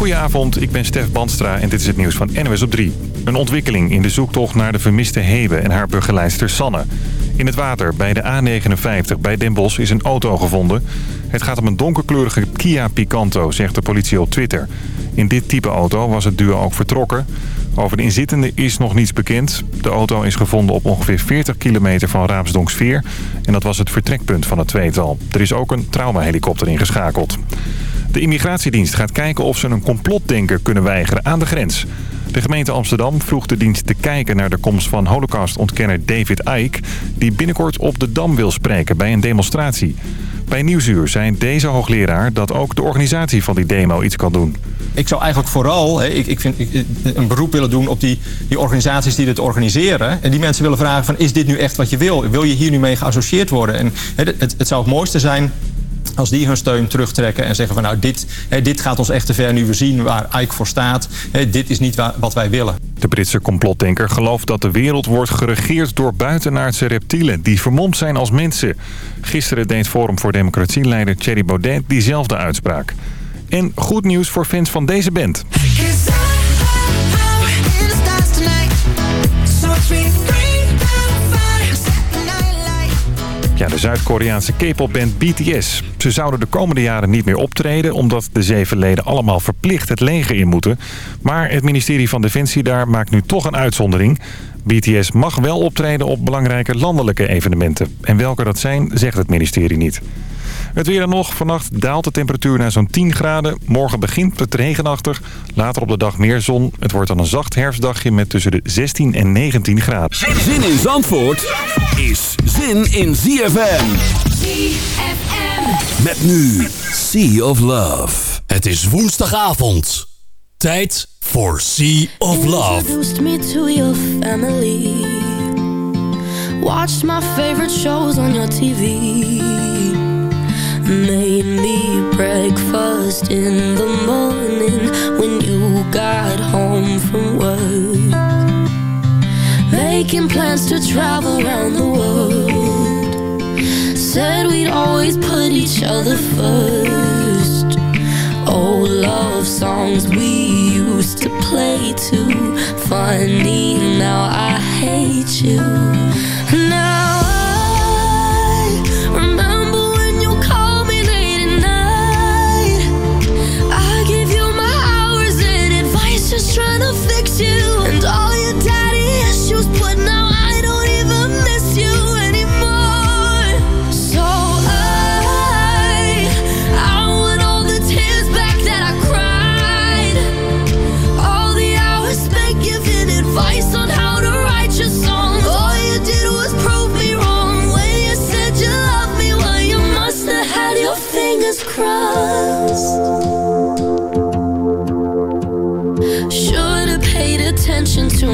Goedenavond, ik ben Stef Bandstra en dit is het nieuws van NWS op 3. Een ontwikkeling in de zoektocht naar de vermiste Hebe en haar begeleidster Sanne. In het water bij de A59 bij Den Bosch is een auto gevonden. Het gaat om een donkerkleurige Kia Picanto, zegt de politie op Twitter. In dit type auto was het duo ook vertrokken. Over de inzittende is nog niets bekend. De auto is gevonden op ongeveer 40 kilometer van Raamsdonksveer. En dat was het vertrekpunt van het tweetal. Er is ook een traumahelikopter ingeschakeld. De immigratiedienst gaat kijken of ze een complotdenker kunnen weigeren aan de grens. De gemeente Amsterdam vroeg de dienst te kijken naar de komst van holocaustontkenner David Icke... die binnenkort op de Dam wil spreken bij een demonstratie. Bij Nieuwsuur zei deze hoogleraar dat ook de organisatie van die demo iets kan doen. Ik zou eigenlijk vooral ik, ik vind, een beroep willen doen op die, die organisaties die dit organiseren. En die mensen willen vragen van is dit nu echt wat je wil? Wil je hier nu mee geassocieerd worden? En hè, het, het zou het mooiste zijn als die hun steun terugtrekken en zeggen van nou dit, dit gaat ons echt te ver nu we zien waar Ike voor staat. Dit is niet wat wij willen. De Britse complotdenker gelooft dat de wereld wordt geregeerd door buitenaardse reptielen die vermomd zijn als mensen. Gisteren deed Forum voor Democratie-leider Thierry Baudet diezelfde uitspraak. En goed nieuws voor fans van deze band. Ja, de Zuid-Koreaanse K-popband BTS. Ze zouden de komende jaren niet meer optreden... omdat de zeven leden allemaal verplicht het leger in moeten. Maar het ministerie van Defensie daar maakt nu toch een uitzondering. BTS mag wel optreden op belangrijke landelijke evenementen. En welke dat zijn, zegt het ministerie niet. Het weer dan nog. Vannacht daalt de temperatuur naar zo'n 10 graden. Morgen begint het regenachtig. Later op de dag meer zon. Het wordt dan een zacht herfstdagje met tussen de 16 en 19 graden. Zin in Zandvoort zin in ZFM. ZFM. Met nu Sea of Love. Het is woensdagavond. Tijd voor Sea of Love. Introduced me to your family. Watched my favorite shows on your TV. Made me breakfast in the morning when you got home from work. Making plans to travel around the world. Said we'd always put each other first. Old love songs we used to play too. Funny, now I hate you.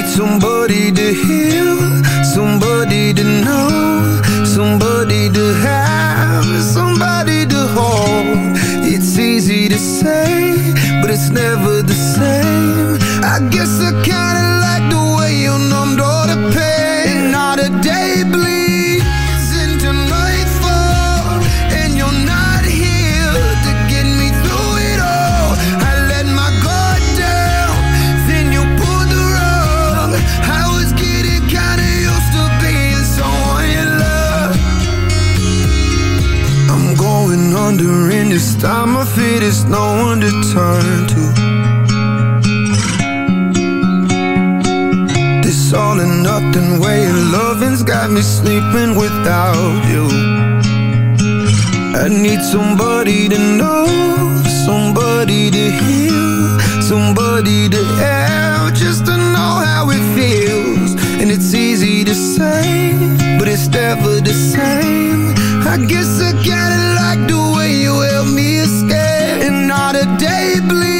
need somebody to heal, somebody to know, somebody to have, somebody to hold. It's easy to say, but it's never the same. I guess I Time of is no one to turn to. This all and nothing way of loving's got me sleeping without you. I need somebody to know, somebody to hear Somebody to help just to know how it feels. And it's easy to say, but it's never the same. I guess I kinda like the way you help me escape. And not a day bleed.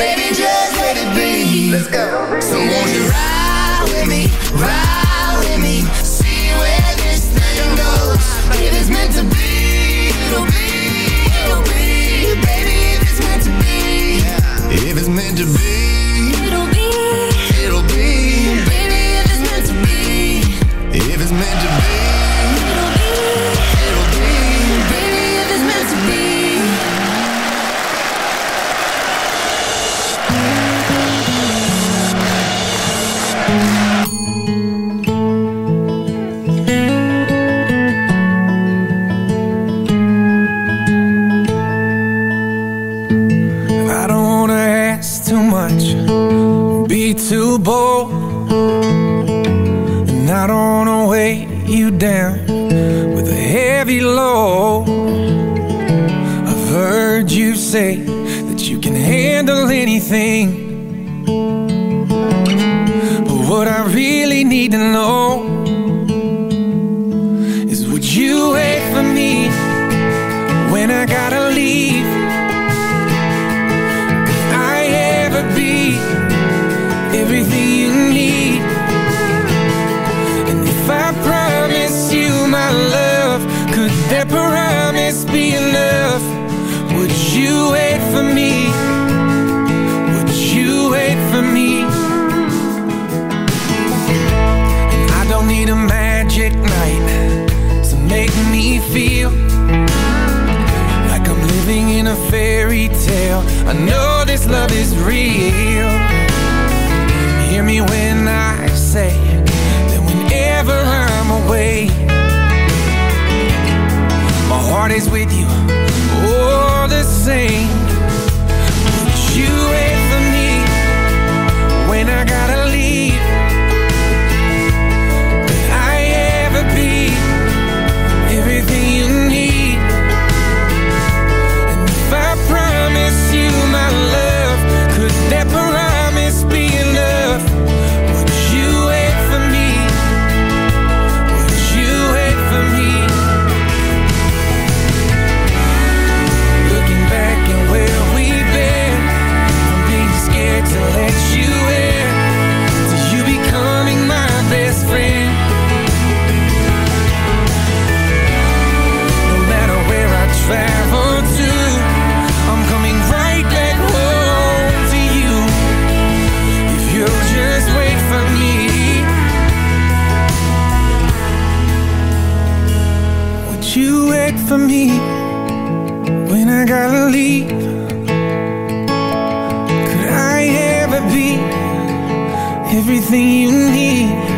Baby, just let it be. Let's go. So won't you ride with me, ride with me, see where this thing goes. If it's meant to be, it'll be, it'll be. Baby, if it's meant to be, if it's meant to be, what I really need to know is would you wait for me when I gotta leave? Could I ever be everything you need. And if I promise you my love, could that promise be enough? Would you wait for me? fairy tale. I know this love is real. Hear me when I say that whenever I'm away, my heart is with you all the same. for me when I gotta leave? Could I ever be everything you need?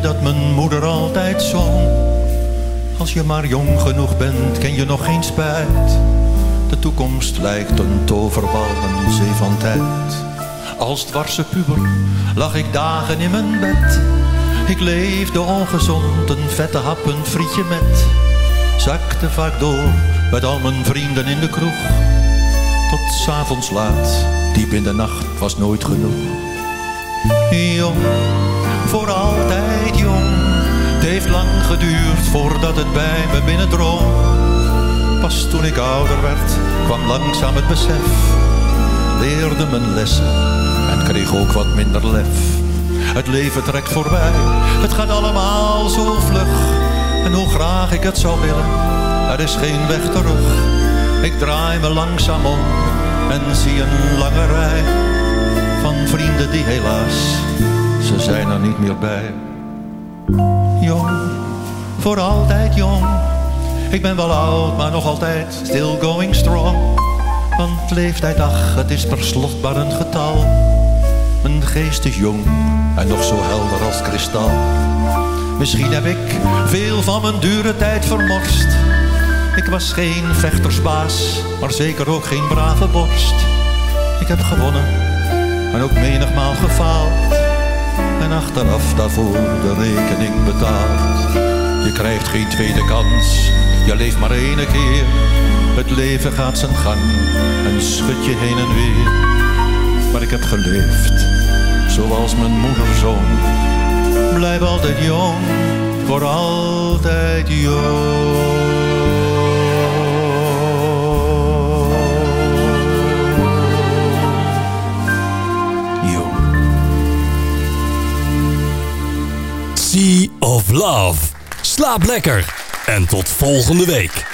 Dat mijn moeder altijd zong. Als je maar jong genoeg bent, ken je nog geen spijt. De toekomst lijkt een toverbal, een zee van tijd. Als dwarse puber lag ik dagen in mijn bed. Ik leefde ongezond, een vette hap, een frietje met. Zakte vaak door, met al mijn vrienden in de kroeg. Tot s'avonds laat, diep in de nacht, was nooit genoeg. Jong, voor altijd jong. Het heeft lang geduurd voordat het bij me binnendrong. Pas toen ik ouder werd, kwam langzaam het besef. Leerde mijn lessen en kreeg ook wat minder lef. Het leven trekt voorbij, het gaat allemaal zo vlug. En hoe graag ik het zou willen, er is geen weg terug. Ik draai me langzaam om En zie een lange rij van vrienden die helaas, ze zijn er niet meer bij. Jong, voor altijd jong. Ik ben wel oud, maar nog altijd still going strong. Want leeftijd, ach, het is per slot een getal. Mijn geest is jong en nog zo helder als kristal. Misschien heb ik veel van mijn dure tijd vermorst. Ik was geen vechtersbaas, maar zeker ook geen brave borst. Ik heb gewonnen en ook menigmaal gefaald. En achteraf daarvoor de rekening betaald. Je krijgt geen tweede kans, je leeft maar één keer. Het leven gaat zijn gang en schud je heen en weer. Maar ik heb geleefd, zoals mijn moeder zong. Blijf altijd jong, voor altijd jong. Sea of Love. Slaap lekker en tot volgende week.